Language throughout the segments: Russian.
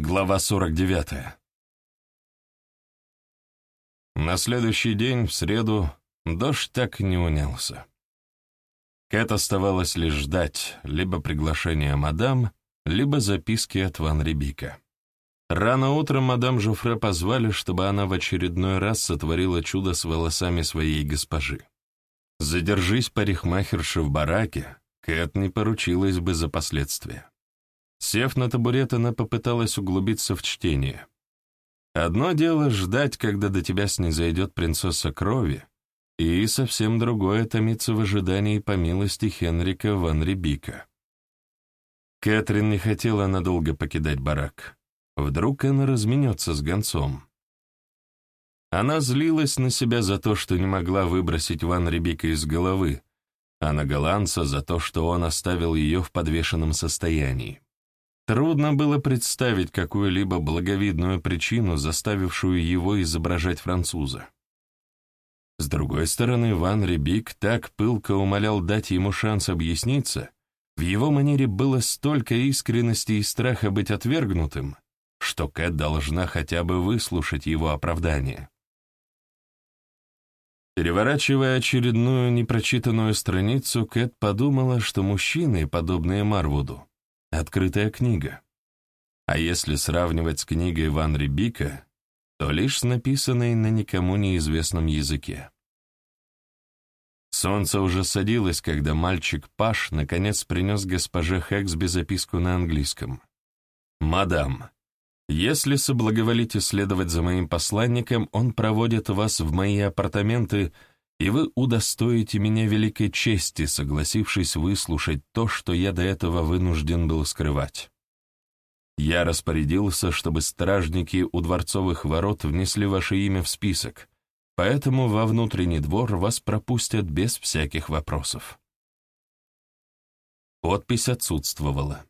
Глава 49. На следующий день, в среду, дождь так и не унялся. Кэт оставалось лишь ждать либо приглашения мадам, либо записки от Ван Рибика. Рано утром мадам Жуфре позвали, чтобы она в очередной раз сотворила чудо с волосами своей госпожи. Задержись парикмахерши в бараке, Кэт не поручилась бы за последствия. Сев на табурет, она попыталась углубиться в чтение. Одно дело ждать, когда до тебя снизойдет принцесса крови, и совсем другое томиться в ожидании по милости Хенрика ван Рибика. Кэтрин не хотела надолго покидать барак. Вдруг она разменется с гонцом. Она злилась на себя за то, что не могла выбросить Ван Рибика из головы, а на голландца за то, что он оставил ее в подвешенном состоянии. Трудно было представить какую-либо благовидную причину, заставившую его изображать француза. С другой стороны, Ван Рибик так пылко умолял дать ему шанс объясниться, в его манере было столько искренности и страха быть отвергнутым, что Кэт должна хотя бы выслушать его оправдание. Переворачивая очередную непрочитанную страницу, Кэт подумала, что мужчины, подобные Марвуду, Открытая книга. А если сравнивать с книгой Ван Рибика, то лишь с написанной на никому неизвестном языке. Солнце уже садилось, когда мальчик Паш наконец принес госпоже Хэксби записку на английском. «Мадам, если соблаговолите следовать за моим посланником, он проводит вас в мои апартаменты и вы удостоите меня великой чести, согласившись выслушать то, что я до этого вынужден был скрывать. Я распорядился, чтобы стражники у дворцовых ворот внесли ваше имя в список, поэтому во внутренний двор вас пропустят без всяких вопросов. Подпись отсутствовала.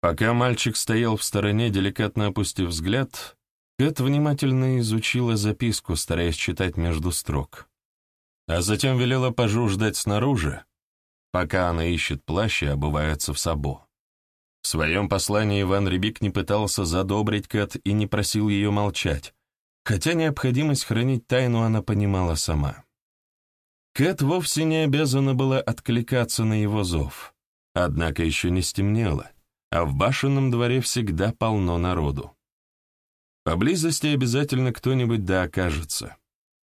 Пока мальчик стоял в стороне, деликатно опустив взгляд, Кэт внимательно изучила записку, стараясь читать между строк. А затем велела пажу ждать снаружи, пока она ищет плащ и обувается в сабо. В своем послании Иван Рябик не пытался задобрить Кэт и не просил ее молчать, хотя необходимость хранить тайну она понимала сама. Кэт вовсе не обязана была откликаться на его зов, однако еще не стемнело, а в башенном дворе всегда полно народу. Поблизости обязательно кто-нибудь да окажется.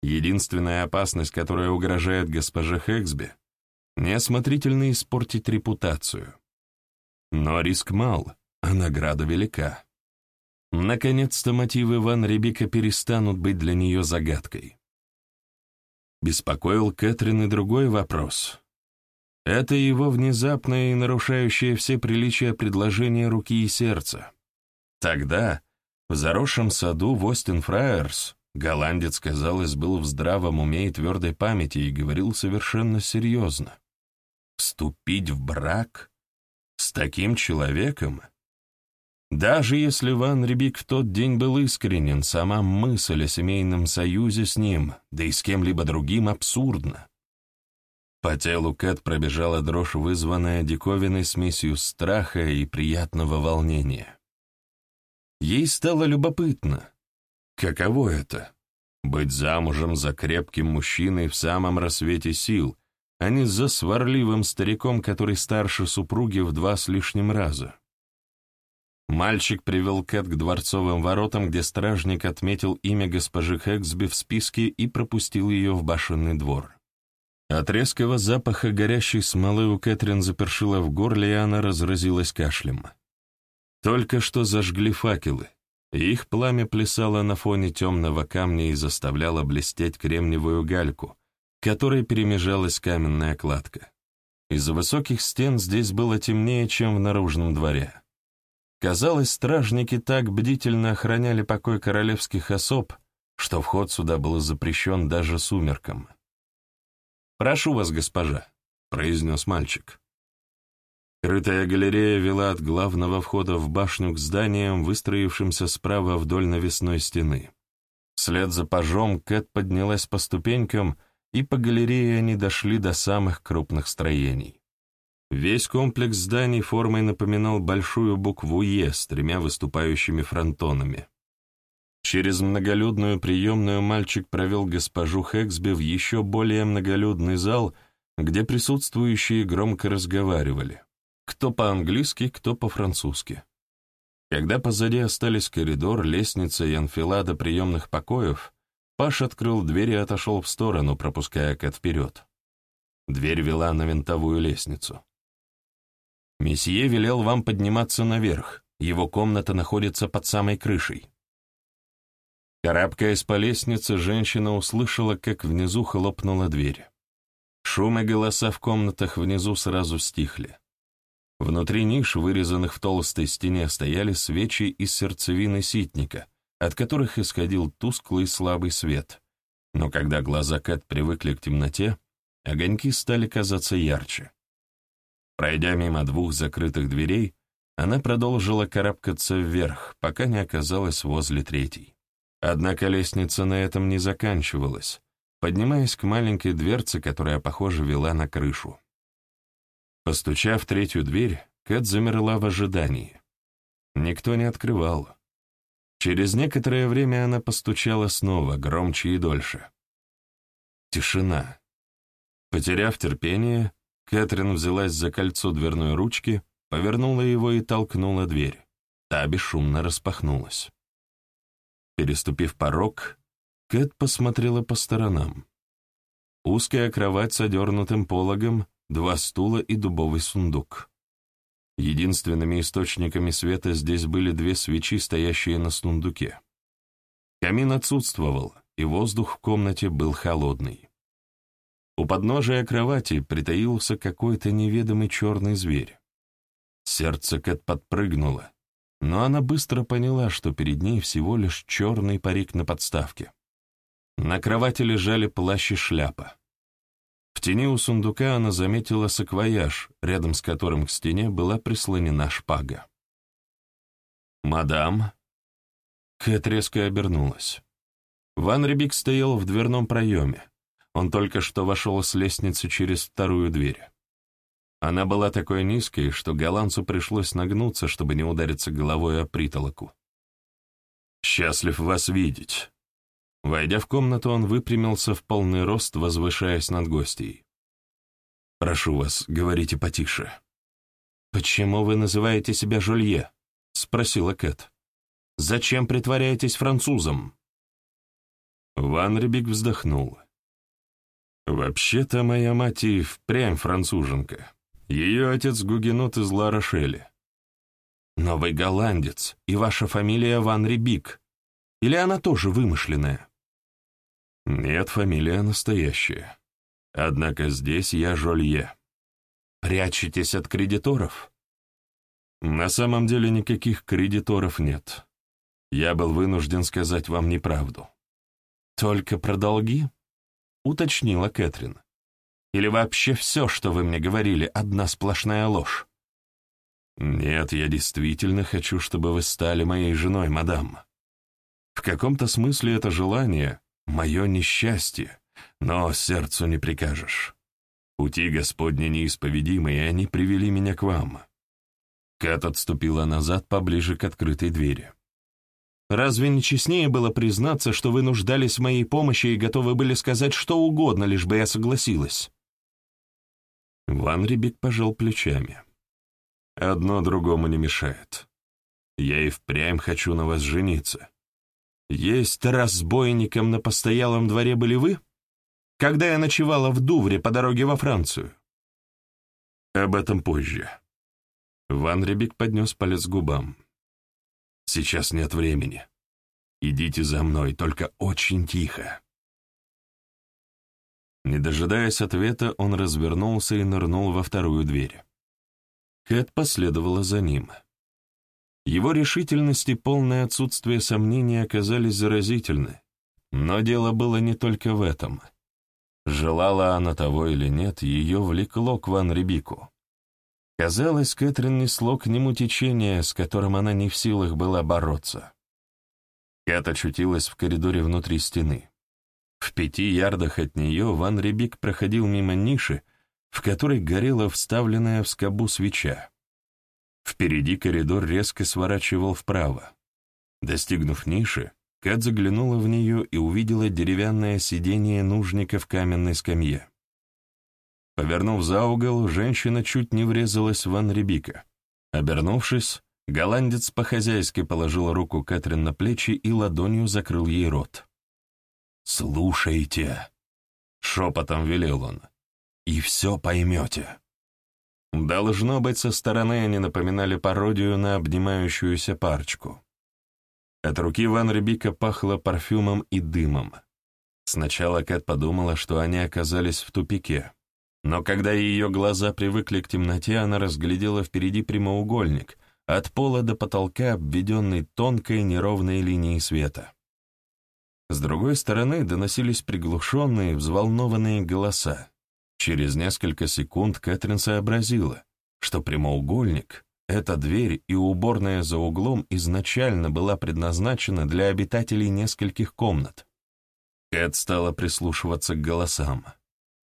Единственная опасность, которая угрожает госпоже Хэксби — неосмотрительно испортить репутацию. Но риск мал, а награда велика. Наконец-то мотивы Ван Рибика перестанут быть для нее загадкой. Беспокоил Кэтрин и другой вопрос. Это его внезапное и нарушающее все приличия предложение руки и сердца. Тогда в заросшем саду в Остин-Фраерс голландец, казалось, был в здравом уме и твердой памяти и говорил совершенно серьезно. Вступить в брак? С таким человеком? Даже если Ван Рибик в тот день был искренен, сама мысль о семейном союзе с ним, да и с кем-либо другим, абсурдна. По телу Кэт пробежала дрожь, вызванная диковинной смесью страха и приятного волнения. Ей стало любопытно, каково это — быть замужем за крепким мужчиной в самом рассвете сил, а не за сварливым стариком, который старше супруги в два с лишним раза. Мальчик привел Кэт к дворцовым воротам, где стражник отметил имя госпожи Хэксби в списке и пропустил ее в башенный двор. От резкого запаха горящей смолы у Кэтрин запершила в горле, и она разразилась кашлем. Только что зажгли факелы, и их пламя плясало на фоне темного камня и заставляло блестеть кремниевую гальку, которой перемежалась каменная кладка. Из-за высоких стен здесь было темнее, чем в наружном дворе. Казалось, стражники так бдительно охраняли покой королевских особ, что вход сюда был запрещен даже сумеркам. «Прошу вас, госпожа», — произнес мальчик. Крытая галерея вела от главного входа в башню к зданиям, выстроившимся справа вдоль навесной стены. Вслед за пажом Кэт поднялась по ступенькам, и по галерее они дошли до самых крупных строений. Весь комплекс зданий формой напоминал большую букву «Е» с тремя выступающими фронтонами. Через многолюдную приемную мальчик провел госпожу Хэксби в еще более многолюдный зал, где присутствующие громко разговаривали, кто по-английски, кто по-французски. Когда позади остались коридор, лестница и анфилада приемных покоев, Паш открыл дверь и отошел в сторону, пропуская Кэт вперед. Дверь вела на винтовую лестницу. Месье велел вам подниматься наверх, его комната находится под самой крышей. Карабкаясь по лестнице, женщина услышала, как внизу хлопнула дверь. Шум и голоса в комнатах внизу сразу стихли. Внутри ниш, вырезанных в толстой стене, стояли свечи из сердцевины ситника, от которых исходил тусклый слабый свет. Но когда глаза Кэт привыкли к темноте, огоньки стали казаться ярче. Пройдя мимо двух закрытых дверей, она продолжила карабкаться вверх, пока не оказалась возле третьей. Однако лестница на этом не заканчивалась, поднимаясь к маленькой дверце, которая, похоже, вела на крышу. Постучав в третью дверь, Кэт замерла в ожидании. Никто не открывал. Через некоторое время она постучала снова, громче и дольше. Тишина. Потеряв терпение, Кэтрин взялась за кольцо дверной ручки, повернула его и толкнула дверь. Та бесшумно распахнулась. Переступив порог, Кэт посмотрела по сторонам. Узкая кровать с одернутым пологом, два стула и дубовый сундук. Единственными источниками света здесь были две свечи, стоящие на сундуке. Камин отсутствовал, и воздух в комнате был холодный. У подножия кровати притаился какой-то неведомый черный зверь. Сердце Кэт подпрыгнуло, но она быстро поняла, что перед ней всего лишь черный парик на подставке. На кровати лежали плащ и шляпа. В тени у сундука она заметила саквояж, рядом с которым к стене была прислонена шпага. «Мадам?» Кэт резко обернулась. Ван Рибик стоял в дверном проеме. Он только что вошел с лестницы через вторую дверь. Она была такой низкой, что голландцу пришлось нагнуться, чтобы не удариться головой о притолоку. «Счастлив вас видеть». Войдя в комнату, он выпрямился в полный рост, возвышаясь над гостьей. «Прошу вас, говорите потише». «Почему вы называете себя Жулье?» — спросила Кэт. «Зачем притворяетесь французом?» Ван Рибик вздохнул. «Вообще-то моя мать и впрямь француженка. Ее отец гугенот из Ла-Рошеля». «Но вы голландец, и ваша фамилия Ван Рибик. Или она тоже вымышленная?» «Нет, фамилия настоящая. Однако здесь я Жолье». «Прячетесь от кредиторов?» «На самом деле никаких кредиторов нет. Я был вынужден сказать вам неправду». «Только про долги?» — уточнила Кэтрин. «Или вообще все, что вы мне говорили, одна сплошная ложь?» «Нет, я действительно хочу, чтобы вы стали моей женой, мадам. В каком-то смысле это желание — мое несчастье, но сердцу не прикажешь. Пути Господни неисповедимы, и они привели меня к вам». Кэт отступила назад поближе к открытой двери. Разве не честнее было признаться, что вы нуждались в моей помощи и готовы были сказать что угодно, лишь бы я согласилась?» Ван Рибик пожал плечами. «Одно другому не мешает. Я и впрямь хочу на вас жениться. Есть разбойником на постоялом дворе были вы? Когда я ночевала в Дувре по дороге во Францию?» «Об этом позже». Ван Рибик поднес палец к губам. Сейчас нет времени. Идите за мной, только очень тихо». Не дожидаясь ответа, он развернулся и нырнул во вторую дверь. Кэт последовала за ним. Его решительность и полное отсутствие сомнений оказались заразительны, но дело было не только в этом. Желала она того или нет, ее влекло к Ван Рибику. Казалось, Кэтрин несло к нему течение, с которым она не в силах была бороться. Кэт очутилась в коридоре внутри стены. В пяти ярдах от нее Ван Рибик проходил мимо ниши, в которой горела вставленная в скобу свеча. Впереди коридор резко сворачивал вправо. Достигнув ниши, Кэт заглянула в нее и увидела деревянное сиденье нужника в каменной скамье. Повернув за угол, женщина чуть не врезалась в Анрибика. Обернувшись, голландец по-хозяйски положил руку Кэтрин на плечи и ладонью закрыл ей рот. «Слушайте!» — шепотом велел он. «И все поймете». Должно быть, со стороны они напоминали пародию на обнимающуюся парочку. От руки Ван Рибика пахло парфюмом и дымом. Сначала Кэт подумала, что они оказались в тупике, но когда ее глаза привыкли к темноте, она разглядела впереди прямоугольник, от пола до потолка, обведенный тонкой неровной линией света. С другой стороны доносились приглушенные, взволнованные голоса. Через несколько секунд Кэтрин сообразила, что прямоугольник эта дверь и уборная за углом изначально была предназначена для обитателей нескольких комнат. Кэт стала прислушиваться к голосам.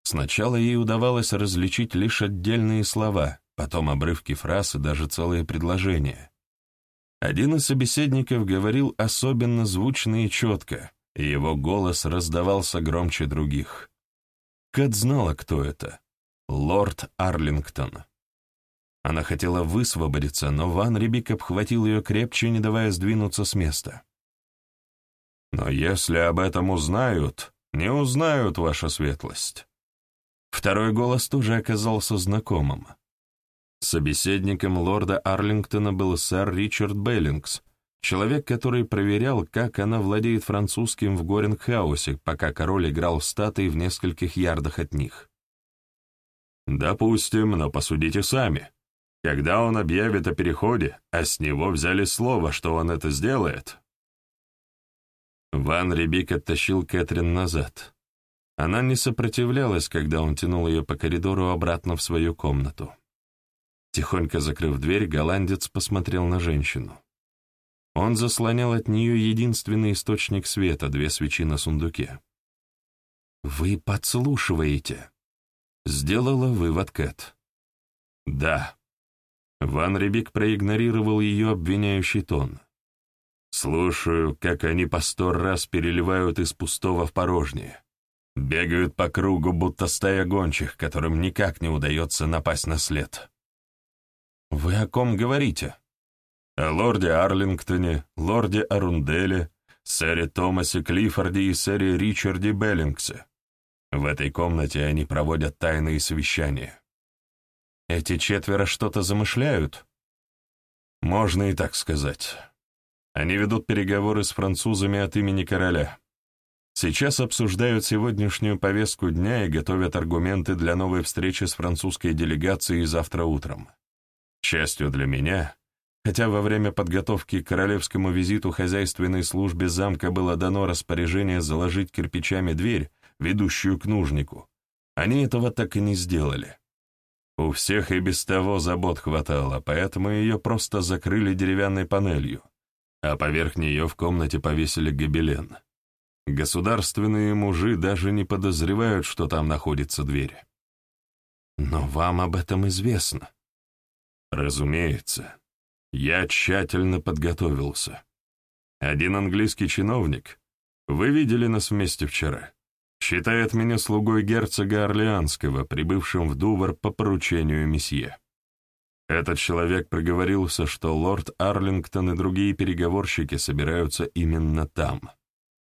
Сначала ей удавалось различить лишь отдельные слова, потом обрывки фраз и даже целые предложения. Один из собеседников говорил особенно звучно и четко, и его голос раздавался громче других. Кэт знала, кто это. Лорд Арлингтон. Она хотела высвободиться, но Ван Рибик обхватил ее крепче, не давая сдвинуться с места. «Но если об этом узнают, не узнают, ваша светлость». Второй голос тоже оказался знакомым. Собеседником лорда Арлингтона был сэр Ричард Беллингс, человек, который проверял, как она владеет французским в Горенхаусе, пока король играл в статуи в нескольких ярдах от них. «Допустим, но посудите сами. Когда он объявит о переходе, а с него взяли слово, что он это сделает. Ван Рибик оттащил Кэтрин назад. Она не сопротивлялась, когда он тянул ее по коридору обратно в свою комнату. Тихонько закрыв дверь, голландец посмотрел на женщину. Он заслонял от нее единственный источник света, две свечи на сундуке. «Вы подслушиваете», — сделала вывод Кэт. «Да», Ван Рибик проигнорировал ее обвиняющий тон. «Слушаю, как они по сто раз переливают из пустого в порожнее. Бегают по кругу, будто стая гончих, которым никак не удается напасть на след». «Вы о ком говорите?» «О лорде Арлингтоне, лорде Арунделе, сэре Томасе Клиффорде и сэре Ричарде Беллингсе. В этой комнате они проводят тайные совещания». Эти четверо что-то замышляют? Можно и так сказать. Они ведут переговоры с французами от имени короля. Сейчас обсуждают сегодняшнюю повестку дня и готовят аргументы для новой встречи с французской делегацией завтра утром. К счастью для меня, хотя во время подготовки к королевскому визиту хозяйственной службе замка было дано распоряжение заложить кирпичами дверь, ведущую к нужнику, они этого так и не сделали. У всех и без того забот хватало, поэтому ее просто закрыли деревянной панелью, а поверх нее в комнате повесили гобелен. Государственные мужи даже не подозревают, что там находится дверь. Но вам об этом известно. Разумеется. Я тщательно подготовился. Один английский чиновник, вы видели нас вместе вчера, Считает меня слугой герцога Орлеанского, прибывшим в Дувр по поручению месье. Этот человек проговорился, что лорд Арлингтон и другие переговорщики собираются именно там.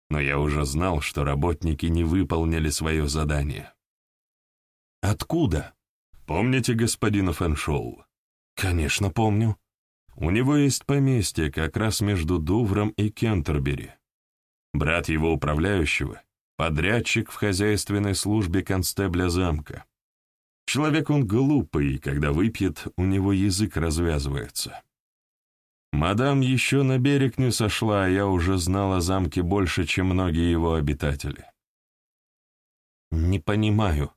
Но я уже знал, что работники не выполнили свое задание. «Откуда?» «Помните господина Фэншоу?» «Конечно, помню. У него есть поместье как раз между Дувром и Кентербери. Брат его управляющего Подрядчик в хозяйственной службе констебля замка. Человек он глупый, и когда выпьет, у него язык развязывается. Мадам еще на берег не сошла, а я уже знал о замке больше, чем многие его обитатели. «Не понимаю,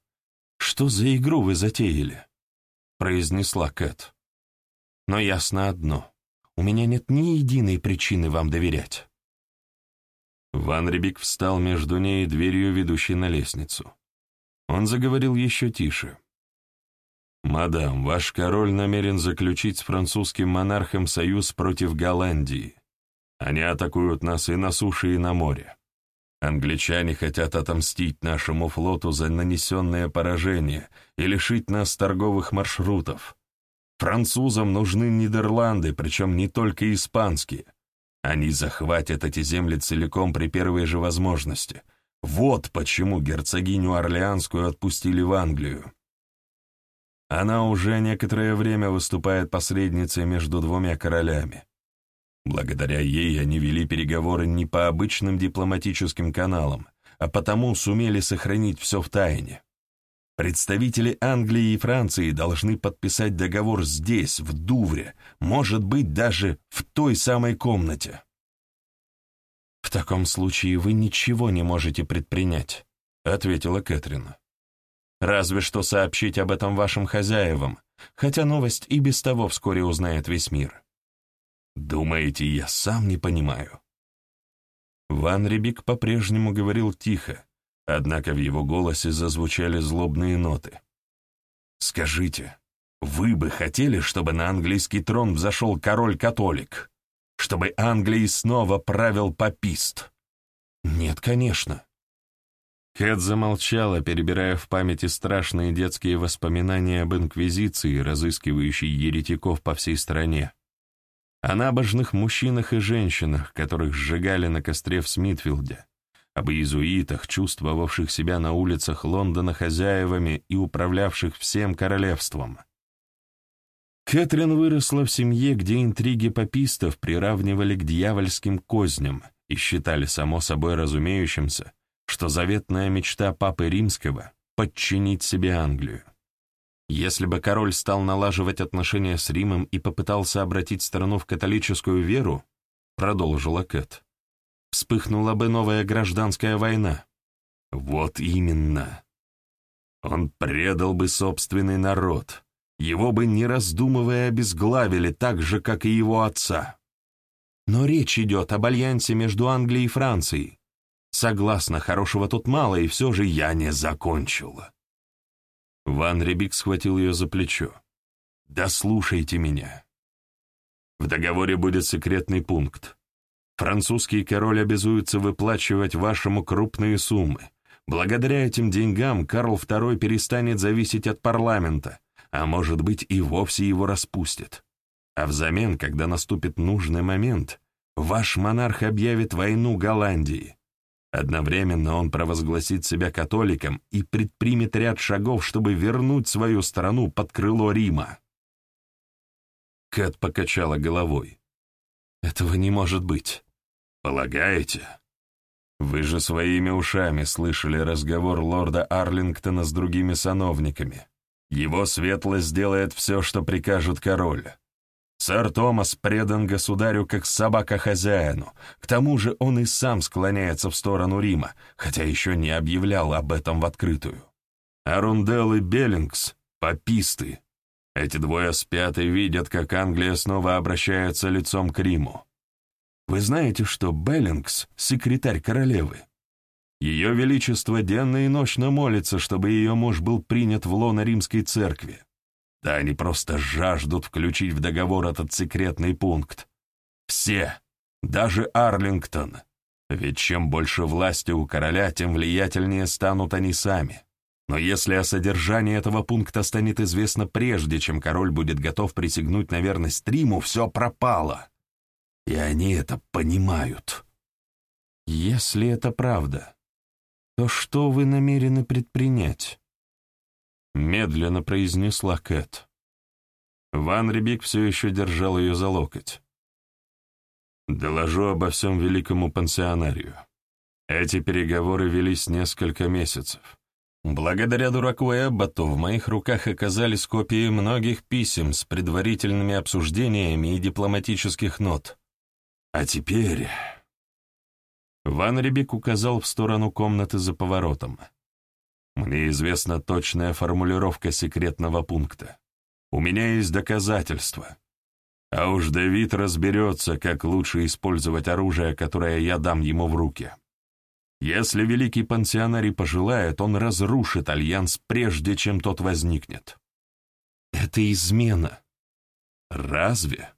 что за игру вы затеяли?» — произнесла Кэт. «Но ясно одно. У меня нет ни единой причины вам доверять. Ван Рибик встал между ней и дверью, ведущей на лестницу. Он заговорил еще тише. «Мадам, ваш король намерен заключить с французским монархом союз против Голландии. Они атакуют нас и на суше, и на море. Англичане хотят отомстить нашему флоту за нанесенное поражение и лишить нас торговых маршрутов. Французам нужны Нидерланды, причем не только испанские. Они захватят эти земли целиком при первой же возможности. Вот почему герцогиню Орлеанскую отпустили в Англию. Она уже некоторое время выступает посредницей между двумя королями. Благодаря ей они вели переговоры не по обычным дипломатическим каналам, а потому сумели сохранить все в тайне. Представители Англии и Франции должны подписать договор здесь, в Дувре, может быть, даже в той самой комнате. «В таком случае вы ничего не можете предпринять», — ответила Кэтрин. «Разве что сообщить об этом вашим хозяевам, хотя новость и без того вскоре узнает весь мир». Думаете, я сам не понимаю? Ван Рибик по-прежнему говорил тихо, однако в его голосе зазвучали злобные ноты. «Скажите, вы бы хотели, чтобы на английский трон взошел король-католик? Чтобы Англией снова правил папист?» «Нет, конечно». Кэт замолчала, перебирая в памяти страшные детские воспоминания об Инквизиции, разыскивающей еретиков по всей стране о набожных мужчинах и женщинах, которых сжигали на костре в Смитфилде, об иезуитах, чувствовавших себя на улицах Лондона хозяевами и управлявших всем королевством. Кэтрин выросла в семье, где интриги папистов приравнивали к дьявольским козням и считали само собой разумеющимся, что заветная мечта Папы Римского — подчинить себе Англию. Если бы король стал налаживать отношения с Римом и попытался обратить страну в католическую веру, продолжила Кэт, вспыхнула бы новая гражданская война. Вот именно. Он предал бы собственный народ, его бы, не раздумывая, обезглавили так же, как и его отца. Но речь идет об альянсе между Англией и Францией. Согласно, хорошего тут мало, и все же я не закончила. Ван Рибик схватил ее за плечо. «Да слушайте меня. В договоре будет секретный пункт. Французский король обязуется выплачивать вашему крупные суммы. Благодаря этим деньгам Карл II перестанет зависеть от парламента, а может быть и вовсе его распустит. А взамен, когда наступит нужный момент, ваш монарх объявит войну Голландии. Одновременно он провозгласит себя католиком и предпримет ряд шагов, чтобы вернуть свою страну под крыло Рима. Кэт покачала головой. «Этого не может быть». «Полагаете?» «Вы же своими ушами слышали разговор лорда Арлингтона с другими сановниками. Его светлость сделает все, что прикажет король. Сэр Томас предан государю как собака хозяину, к тому же он и сам склоняется в сторону Рима, хотя еще не объявлял об этом в открытую. Арундел и Беллингс — пописты. Эти двое спят и видят, как Англия снова обращается лицом к Риму. Вы знаете, что Беллингс — секретарь королевы? Ее Величество денно и ночно молится, чтобы ее муж был принят в лоно римской церкви. Да они просто жаждут включить в договор этот секретный пункт. Все, даже Арлингтон. Ведь чем больше власти у короля, тем влиятельнее станут они сами. Но если о содержании этого пункта станет известно прежде, чем король будет готов присягнуть на верность Риму, все пропало. И они это понимают. Если это правда, то что вы намерены предпринять? медленно произнесла Кэт. Ван Рибик все еще держал ее за локоть. «Доложу обо всем великому пансионарию. Эти переговоры велись несколько месяцев. Благодаря дураку Эбботу в моих руках оказались копии многих писем с предварительными обсуждениями и дипломатических нот. А теперь...» Ван Рибик указал в сторону комнаты за поворотом. Мне известна точная формулировка секретного пункта. У меня есть доказательства. А уж Давид разберется, как лучше использовать оружие, которое я дам ему в руки. Если великий пансионарий пожелает, он разрушит альянс, прежде чем тот возникнет. Это измена. Разве?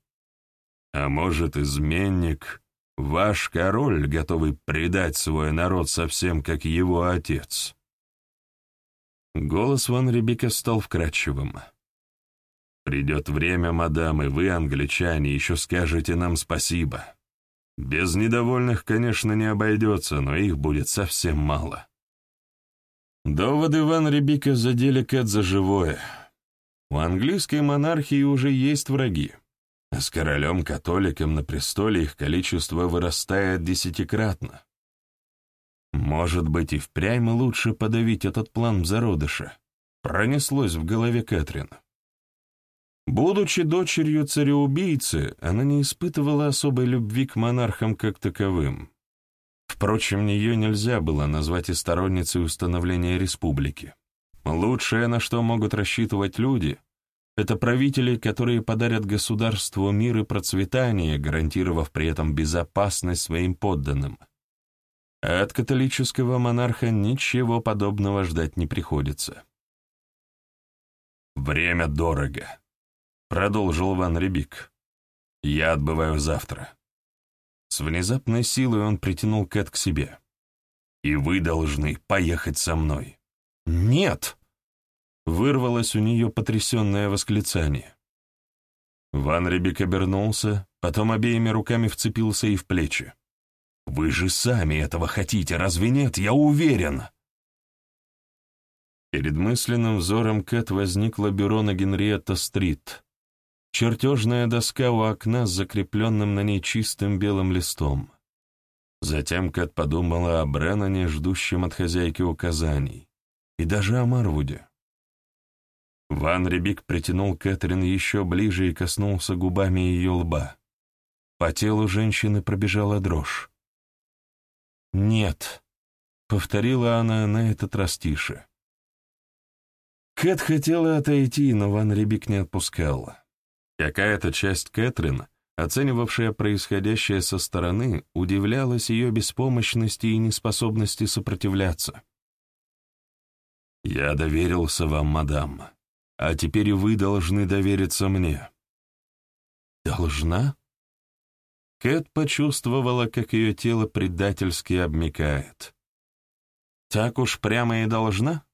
А может, изменник — ваш король, готовый предать свой народ совсем как его отец? Голос Ван Рибика стал вкрадчивым. «Придет время, мадам, и вы, англичане, еще скажете нам спасибо. Без недовольных, конечно, не обойдется, но их будет совсем мало». Доводы Ван Рибика задели Кэт за живое. У английской монархии уже есть враги, а с королем-католиком на престоле их количество вырастает десятикратно. Может быть, и впрямь лучше подавить этот план в зародыше. Пронеслось в голове Кэтрин. Будучи дочерью цареубийцы, она не испытывала особой любви к монархам как таковым. Впрочем, ее нельзя было назвать и сторонницей установления республики. Лучшее, на что могут рассчитывать люди, это правители, которые подарят государству мир и процветание, гарантировав при этом безопасность своим подданным. А от католического монарха ничего подобного ждать не приходится. «Время дорого», — продолжил Ван Рибик. «Я отбываю завтра». С внезапной силой он притянул Кэт к себе. «И вы должны поехать со мной». «Нет!» — вырвалось у нее потрясенное восклицание. Ван Рибик обернулся, потом обеими руками вцепился и в плечи. Вы же сами этого хотите, разве нет? Я уверен!» Перед мысленным взором Кэт возникла бюро на Генриетта-стрит. Чертежная доска у окна с закрепленным на ней чистым белым листом. Затем Кэт подумала о Бреннане, ждущем от хозяйки указаний, и даже о Марвуде. Ван Рибик притянул Кэтрин еще ближе и коснулся губами ее лба. По телу женщины пробежала дрожь. «Нет», — повторила она на этот раз тише. Кэт хотела отойти, но Ван Рибик не отпускал. Какая-то часть Кэтрин, оценивавшая происходящее со стороны, удивлялась ее беспомощности и неспособности сопротивляться. «Я доверился вам, мадам, а теперь вы должны довериться мне». «Должна?» Кэт почувствовала, как ее тело предательски обмикает. «Так уж прямо и должна?»